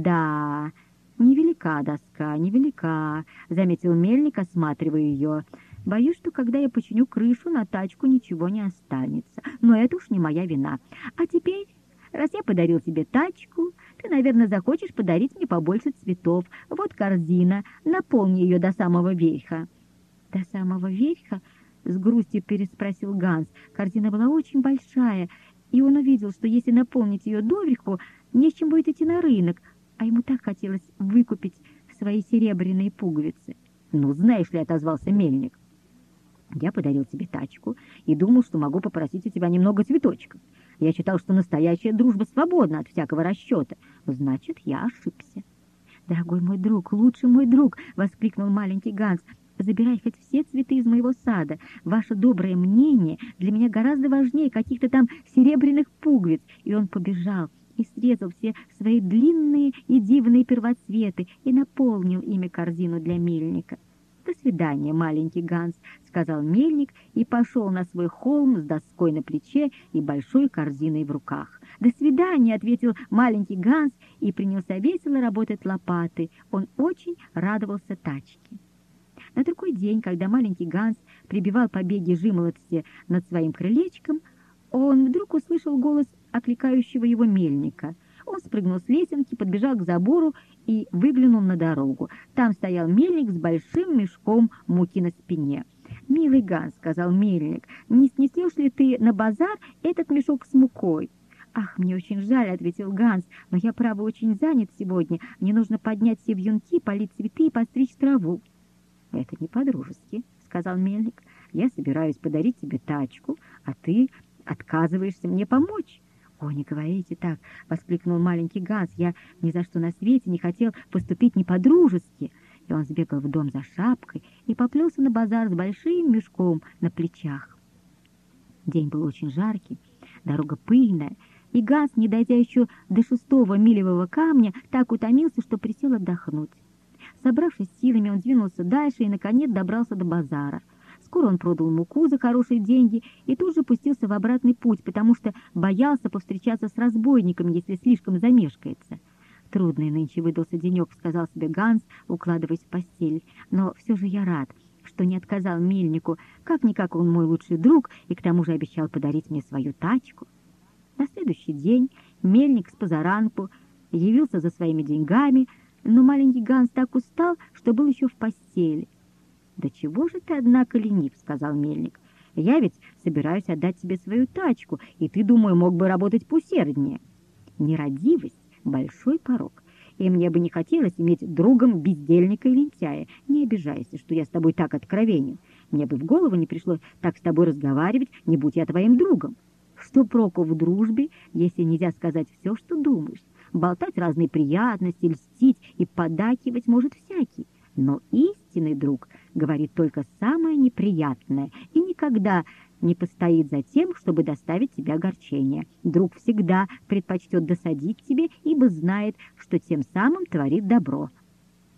«Да, невелика доска, невелика», — заметил мельник, осматривая ее. «Боюсь, что когда я починю крышу, на тачку ничего не останется. Но это уж не моя вина. А теперь, раз я подарил тебе тачку, ты, наверное, захочешь подарить мне побольше цветов. Вот корзина, наполни ее до самого верха». «До самого верха?» — с грустью переспросил Ганс. Корзина была очень большая, и он увидел, что если наполнить ее доверху, не с чем будет идти на рынок, а ему так хотелось выкупить свои серебряные пуговицы. «Ну, знаешь ли», — отозвался мельник, — «я подарил тебе тачку и думал, что могу попросить у тебя немного цветочков. Я считал, что настоящая дружба свободна от всякого расчета. Значит, я ошибся». «Дорогой мой друг, лучший мой друг!» — воскликнул маленький Ганс. «Забирай хоть все цветы из моего сада. Ваше доброе мнение для меня гораздо важнее каких-то там серебряных пуговиц». И он побежал и срезал все свои длинные и дивные первоцветы и наполнил ими корзину для мельника. «До свидания, маленький Ганс», — сказал мельник и пошел на свой холм с доской на плече и большой корзиной в руках. «До свидания», — ответил маленький Ганс и принялся весело работать лопатой. Он очень радовался тачке. На другой день, когда маленький Ганс прибивал побеги жимолости над своим крылечком, он вдруг услышал голос окликающего его мельника. Он спрыгнул с лесенки, подбежал к забору и выглянул на дорогу. Там стоял мельник с большим мешком муки на спине. «Милый Ганс», — сказал мельник, — «не снесешь ли ты на базар этот мешок с мукой?» «Ах, мне очень жаль», — ответил Ганс, — «но я, право, очень занят сегодня. Мне нужно поднять все вьюнки, полить цветы и постричь траву». «Это не по-дружески», — сказал мельник. «Я собираюсь подарить тебе тачку, а ты отказываешься мне помочь». «О, не говорите так!» — воскликнул маленький Ганс. «Я ни за что на свете не хотел поступить не по-дружески!» И он сбегал в дом за шапкой и поплелся на базар с большим мешком на плечах. День был очень жаркий, дорога пыльная, и Ганс, не дойдя еще до шестого милевого камня, так утомился, что присел отдохнуть. Собравшись силами, он двинулся дальше и, наконец, добрался до базара — Скоро он продал муку за хорошие деньги и тут же пустился в обратный путь, потому что боялся повстречаться с разбойником, если слишком замешкается. «Трудный нынче выдался денек», — сказал себе Ганс, укладываясь в постель. «Но все же я рад, что не отказал мельнику. Как-никак он мой лучший друг и к тому же обещал подарить мне свою тачку». На следующий день мельник с позаранку явился за своими деньгами, но маленький Ганс так устал, что был еще в постели. «Да чего же ты, однако, ленив?» — сказал мельник. «Я ведь собираюсь отдать тебе свою тачку, и ты, думаю, мог бы работать посерднее». Нерадивость — большой порог, и мне бы не хотелось иметь другом бездельника и лентяя. Не обижайся, что я с тобой так откровенен. Мне бы в голову не пришло так с тобой разговаривать, не будь я твоим другом. Что проку в дружбе, если нельзя сказать все, что думаешь? Болтать разные приятности, льстить и подакивать может всякий. Но истинный друг говорит только самое неприятное и никогда не постоит за тем, чтобы доставить тебе огорчение. Друг всегда предпочтет досадить тебе, ибо знает, что тем самым творит добро.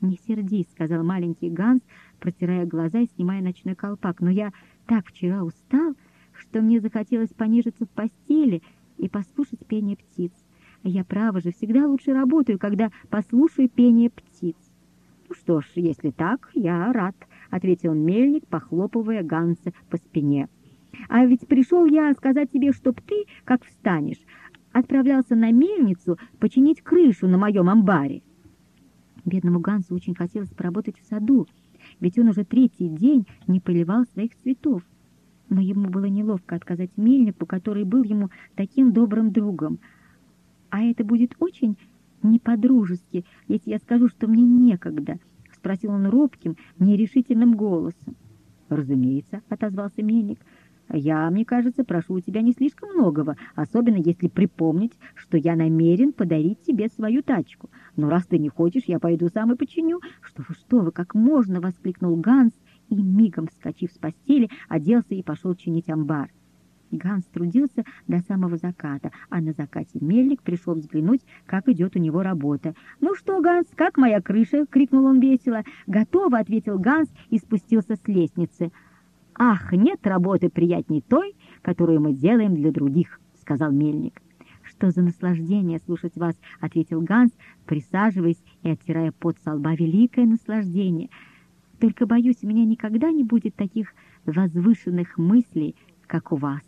«Не сердись», — сказал маленький Ганс, протирая глаза и снимая ночной колпак, «но я так вчера устал, что мне захотелось понежиться в постели и послушать пение птиц. Я, право же, всегда лучше работаю, когда послушаю пение птиц. «Ну что ж, если так, я рад», — ответил мельник, похлопывая Ганса по спине. «А ведь пришел я сказать тебе, чтоб ты, как встанешь, отправлялся на мельницу починить крышу на моем амбаре». Бедному Гансу очень хотелось поработать в саду, ведь он уже третий день не поливал своих цветов. Но ему было неловко отказать мельнику, который был ему таким добрым другом. А это будет очень не по-дружески, если я скажу, что мне некогда?» — спросил он робким, нерешительным голосом. «Разумеется», — отозвался мельник. «Я, мне кажется, прошу у тебя не слишком многого, особенно если припомнить, что я намерен подарить тебе свою тачку. Но раз ты не хочешь, я пойду сам и починю». «Что вы, что вы, как можно!» — воскликнул Ганс и, мигом вскочив с постели, оделся и пошел чинить амбар. Ганс трудился до самого заката, а на закате мельник пришел взглянуть, как идет у него работа. «Ну что, Ганс, как моя крыша?» — крикнул он весело. «Готово!» — ответил Ганс и спустился с лестницы. «Ах, нет работы приятней той, которую мы делаем для других!» — сказал мельник. «Что за наслаждение слушать вас?» — ответил Ганс, присаживаясь и оттирая пот со лба. «Великое наслаждение! Только, боюсь, у меня никогда не будет таких возвышенных мыслей, как у вас».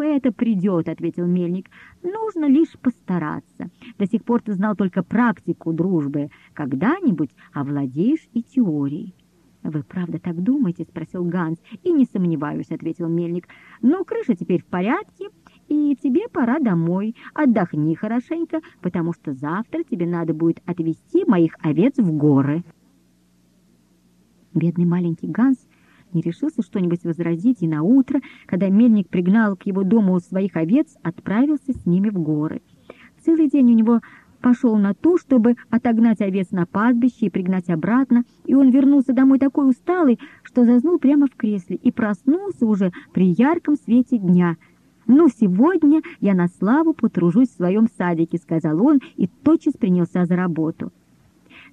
«Ну, это придет», — ответил Мельник. «Нужно лишь постараться. До сих пор ты знал только практику дружбы. Когда-нибудь овладеешь и теорией». «Вы правда так думаете?» — спросил Ганс. «И не сомневаюсь», — ответил Мельник. «Но крыша теперь в порядке, и тебе пора домой. Отдохни хорошенько, потому что завтра тебе надо будет отвезти моих овец в горы». Бедный маленький Ганс не решился что-нибудь возразить, и на утро, когда мельник пригнал к его дому своих овец, отправился с ними в горы. Целый день у него пошел на то, чтобы отогнать овец на пастбище и пригнать обратно, и он вернулся домой такой усталый, что заснул прямо в кресле и проснулся уже при ярком свете дня. «Ну, сегодня я на славу потружусь в своем садике», — сказал он и тотчас принялся за работу.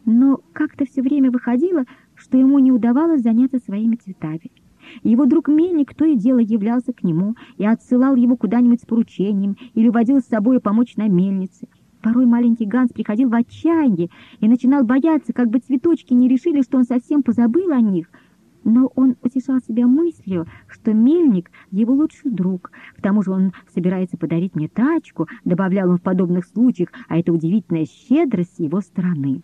Но как-то все время выходило, что ему не удавалось заняться своими цветами. Его друг Мельник то и дело являлся к нему и отсылал его куда-нибудь с поручением или водил с собой помочь на мельнице. Порой маленький Ганс приходил в отчаяние и начинал бояться, как бы цветочки не решили, что он совсем позабыл о них. Но он утешал себя мыслью, что мельник — его лучший друг. К тому же он собирается подарить мне тачку, добавлял он в подобных случаях, а это удивительная щедрость с его стороны.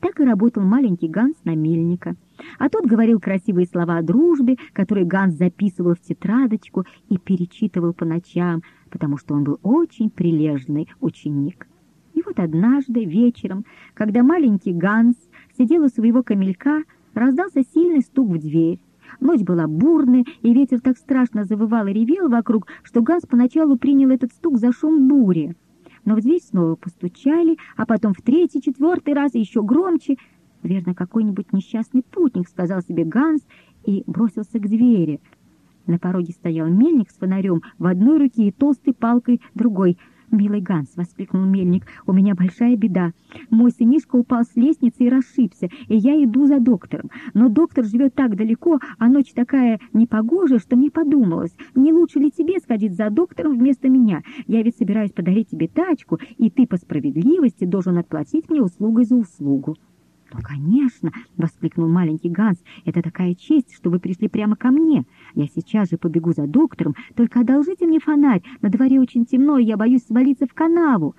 Так и работал маленький Ганс на мельника. А тот говорил красивые слова о дружбе, которые Ганс записывал в тетрадочку и перечитывал по ночам, потому что он был очень прилежный ученик. И вот однажды вечером, когда маленький Ганс сидел у своего камелька, раздался сильный стук в дверь. Ночь была бурная, и ветер так страшно завывал и ревел вокруг, что Ганс поначалу принял этот стук за шум бури но в дверь снова постучали, а потом в третий, четвертый раз и еще громче. «Верно, какой-нибудь несчастный путник», — сказал себе Ганс и бросился к двери. На пороге стоял мельник с фонарем в одной руке и толстой палкой другой — «Милый Ганс!» — воскликнул мельник. «У меня большая беда. Мой сынишка упал с лестницы и расшибся, и я иду за доктором. Но доктор живет так далеко, а ночь такая непогожая, что мне подумалось, не лучше ли тебе сходить за доктором вместо меня? Я ведь собираюсь подарить тебе тачку, и ты по справедливости должен отплатить мне услугой за услугу». «Ну, конечно!» — воскликнул маленький Ганс. «Это такая честь, что вы пришли прямо ко мне. Я сейчас же побегу за доктором, только одолжите мне фонарь. На дворе очень темно, и я боюсь свалиться в канаву».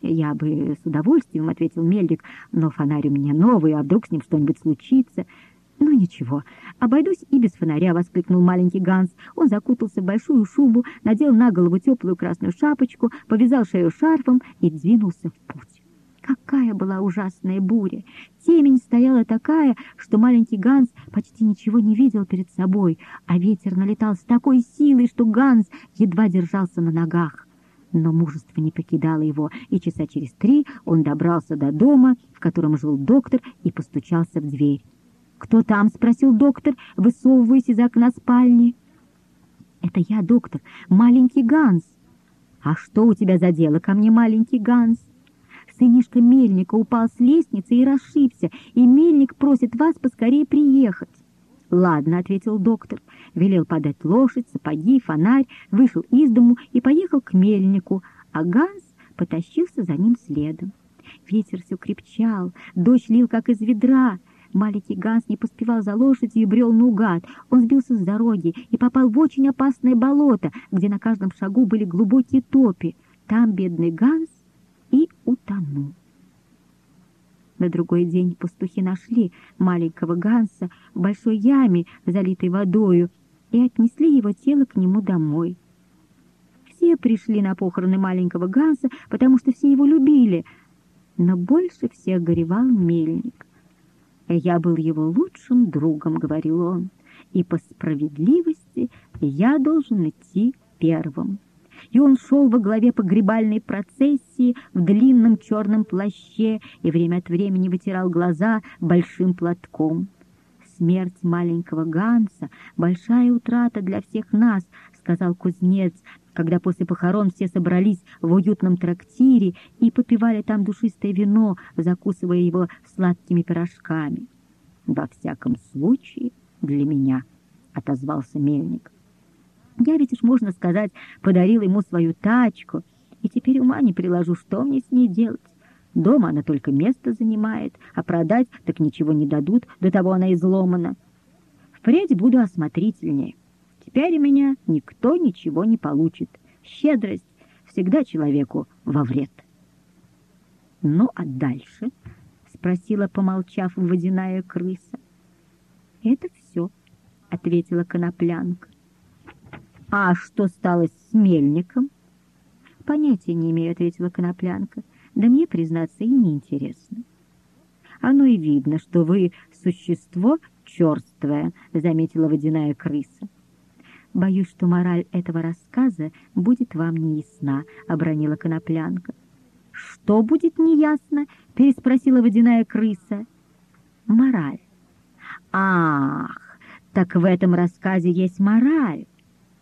«Я бы с удовольствием», — ответил Мельник, «но фонарь у меня новый, а вдруг с ним что-нибудь случится?» «Ну ничего, обойдусь и без фонаря», — воскликнул маленький Ганс. Он закутался в большую шубу, надел на голову теплую красную шапочку, повязал шею шарфом и двинулся в путь. Какая была ужасная буря! Темень стояла такая, что маленький Ганс почти ничего не видел перед собой, а ветер налетал с такой силой, что Ганс едва держался на ногах. Но мужество не покидало его, и часа через три он добрался до дома, в котором жил доктор, и постучался в дверь. «Кто там?» — спросил доктор, высовываясь из окна спальни. «Это я, доктор, маленький Ганс». «А что у тебя за дело ко мне, маленький Ганс?» Сынишка Мельника упал с лестницы и расшибся, и Мельник просит вас поскорее приехать. «Ладно», — ответил доктор, велел подать лошадь, сапоги, фонарь, вышел из дому и поехал к Мельнику, а Ганс потащился за ним следом. Ветер все крепчал, дождь лил, как из ведра. Маленький Ганс не поспевал за лошадью и брел наугад. Он сбился с дороги и попал в очень опасное болото, где на каждом шагу были глубокие топи. Там бедный Ганс утонул. На другой день пастухи нашли маленького Ганса в большой яме, залитой водою, и отнесли его тело к нему домой. Все пришли на похороны маленького Ганса, потому что все его любили, но больше всех горевал мельник. «Я был его лучшим другом», — говорил он, — «и по справедливости я должен идти первым» и он шел во главе погребальной процессии в длинном черном плаще и время от времени вытирал глаза большим платком. «Смерть маленького Ганса — большая утрата для всех нас», — сказал кузнец, когда после похорон все собрались в уютном трактире и попивали там душистое вино, закусывая его сладкими пирожками. «Во всяком случае, для меня», — отозвался мельник. Я ведь уж, можно сказать, подарил ему свою тачку, И теперь ума не приложу, что мне с ней делать. Дома она только место занимает, а продать так ничего не дадут, до того она изломана. Впредь буду осмотрительнее. Теперь у меня никто ничего не получит. Щедрость всегда человеку во вред. «Ну, а дальше?» — спросила, помолчав, водяная крыса. «Это все», — ответила коноплянка. «А что стало с мельником?» «Понятия не имею», — ответила коноплянка. «Да мне, признаться, и неинтересно». «Оно и видно, что вы существо черствое», — заметила водяная крыса. «Боюсь, что мораль этого рассказа будет вам неясна», — обронила коноплянка. «Что будет неясно?» — переспросила водяная крыса. «Мораль». «Ах, так в этом рассказе есть мораль!»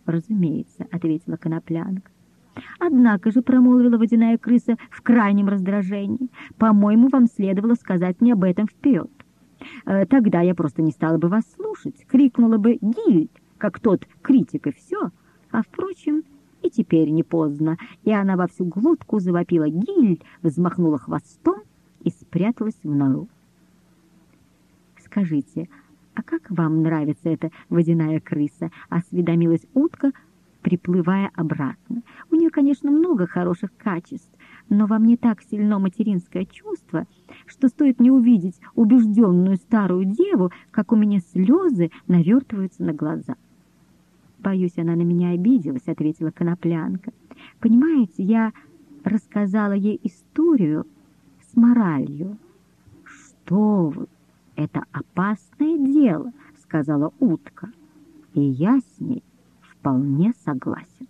«Разумеется», — ответила коноплянка. «Однако же», — промолвила водяная крыса в крайнем раздражении, «по-моему, вам следовало сказать мне об этом вперед. Э, тогда я просто не стала бы вас слушать, крикнула бы «Гильд!» как тот критик, и все. А, впрочем, и теперь не поздно, и она во всю глотку завопила «Гиль!», взмахнула хвостом и спряталась в нору. «Скажите, а как вам нравится эта водяная крыса?» — осведомилась утка, приплывая обратно. «У нее, конечно, много хороших качеств, но во мне так сильно материнское чувство, что стоит мне увидеть убежденную старую деву, как у меня слезы навертываются на глаза». «Боюсь, она на меня обиделась», — ответила Коноплянка. «Понимаете, я рассказала ей историю с моралью». «Что вы, это опасное дело», — сказала утка. «И я с ней вполне согласен».